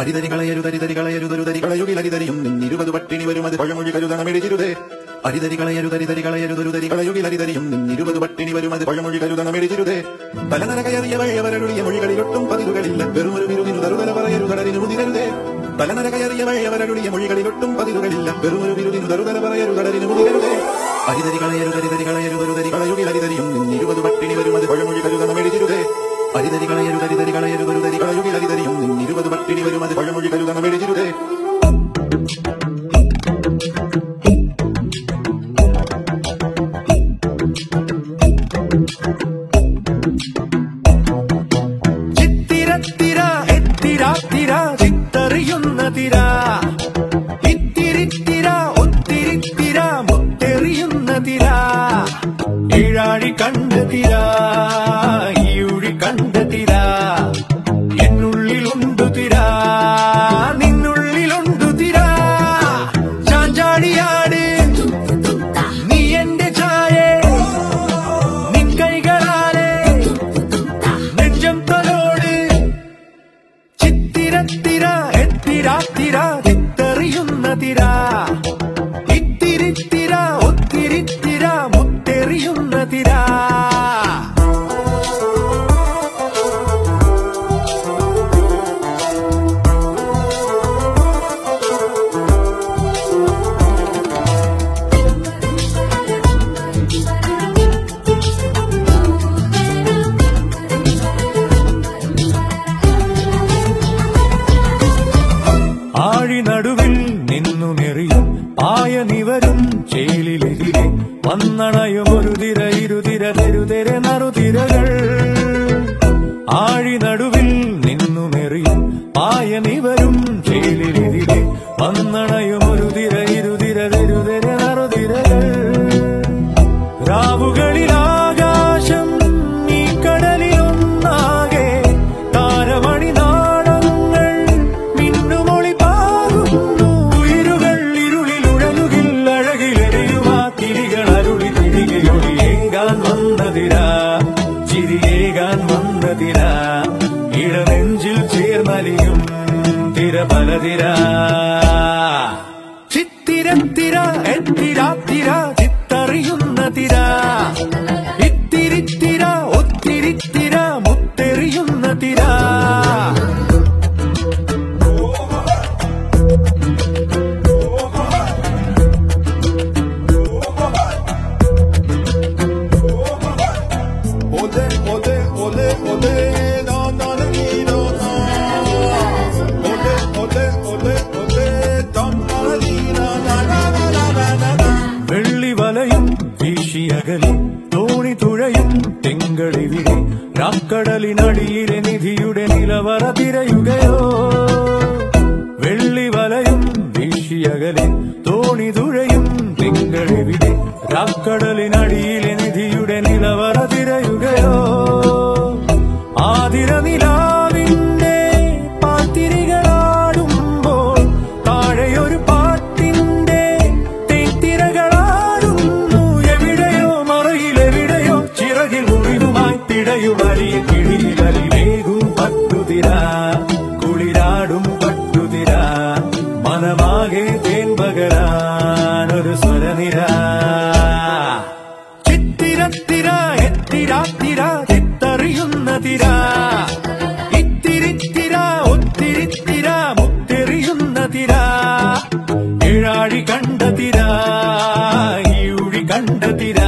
അരിതരികളയരുതരിതരികളയരുതരുതരികളയുകിലരിതരിയും നിന്നിരുപത് പട്ടിണി വരും അത് പഴമൊഴി കരുതണമെഴുതിരുതേ അരിതരികളയരുതരിതരികളയരുതരുതരികളയുകിലരിതരിയും നിന്നിരുപത് പട്ടിണി വരും അത് പഴമൊഴി കരുതണമെഴുതിരുതേ തലനരകയറിയ വഴിയവരൊഴിയ മൊഴികളിലൊട്ടും പതിരുകളില്ല. വെറുമൊരു വിരുതിനു തരുതല പറയരുതടലിനു മുതിരരുതേ. തലനരകയറിയ മൊഴികളിലൊട്ടും വിരുതിനു മുതിരരുതേ. നിന്നിരുപത് പട്ടിണി വരും അത് പഴമൊഴി വന്നണയും ഒരു തിര ഇരുതിര തെരുതെരെ നറുതിരകൾ. ആഴി നടുവിൽ നിന്നുമെറിയും ആയ നിവരും ചേലിലെതിരെ വന്നണയും ചിരിയേകാൻ വന്നതിരാ ഇടനെഞ്ചിൽ ചേർന്നലിയും തിര പലതിരാ. ചിത്തിരത്തിര എത്തിരാത്തിര തിങ്കളിവിടെ രാക്കടലിനടിയിലെ നിധിയുടെ നിലവറ തിരയുകയോ? വെള്ളി വലയും വീശിയകലി തോണി തുഴയും തിങ്കളിവിടെ രാക്കടലിനടിയിലെ നിധിയുടെ നിലവറ തിരയുകയോ? ആതിര നിലാവിന്റെ മനമാകെ തേൻ പകരാനൊരു സ്വരനിര. ചിത്തിരത്തിര എത്തിരാത്തിര ചിത്തറിയുന്ന തിര. ഇത്തിരിത്തിര ഒത്തിരിത്തിര മുത്തെറിയുന്ന തിര. ഇഴാഴി കണ്ട തിര ഈഴി കണ്ട തിര.